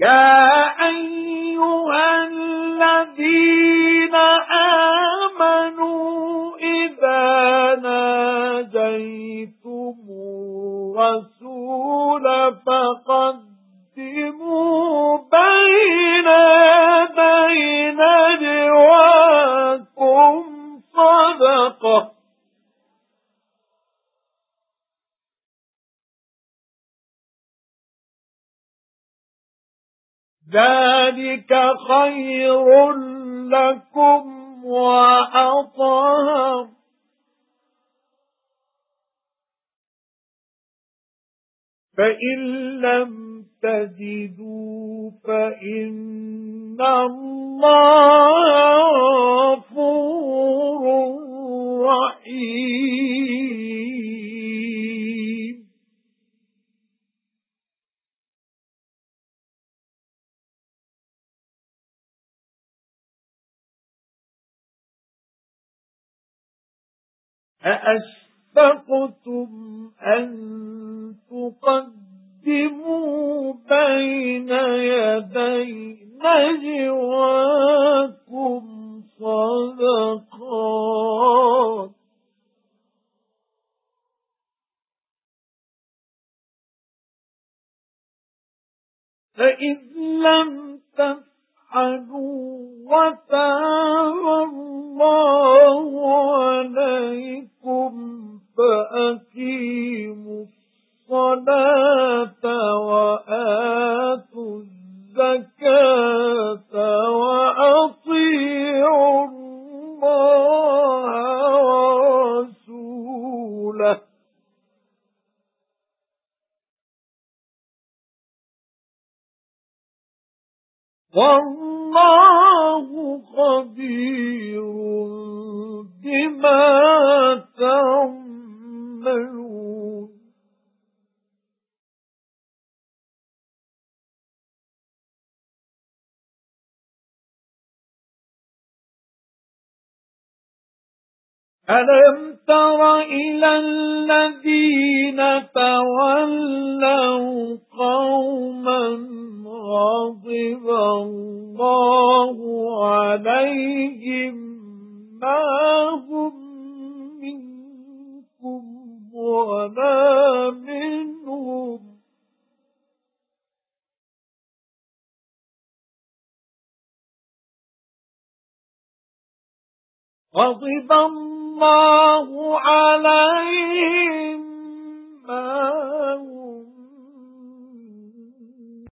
يَا أَيُّهَا الَّذِينَ آمَنُوا إِذَا نَاجَيْتُمُ الرَّسُولَ فَقَدِّمُوا بَيْنَ يَدَيْ نَجْوَاكُمْ صَدَقَةً. ذَلِكَ خَيْرٌ لَكُمْ وَأَطْهَرُ. فَإِن لَّمْ تَجِدُوا فَإِنَّ اللَّهَ أَأَشْفَقْتُمْ أَن تُقَدِّمُوا بَيْنَ يَدَيْ نَجْوَاكُمْ صَدَقَاتٍ؟ فَإِذْ لَمْ تَفْعَلُوا وَتَابَ الصَّلَاةَ وَآتُوا الزَّكَاةَ وَأَطِيعُوا اللَّهَ وَرَسُولَهُ. وَاللَّهُ أَلَمْ تَرَ إِلَى الَّذِينَ تَوَلَّوْا قَوْمًا غَضِبَ اللَّهُ عَلَيْهِمْ مَا هُمْ مِنكُمْ وَلَا مِنْهُمْ. غَضِبَ اللَّهُ مَا هُمْ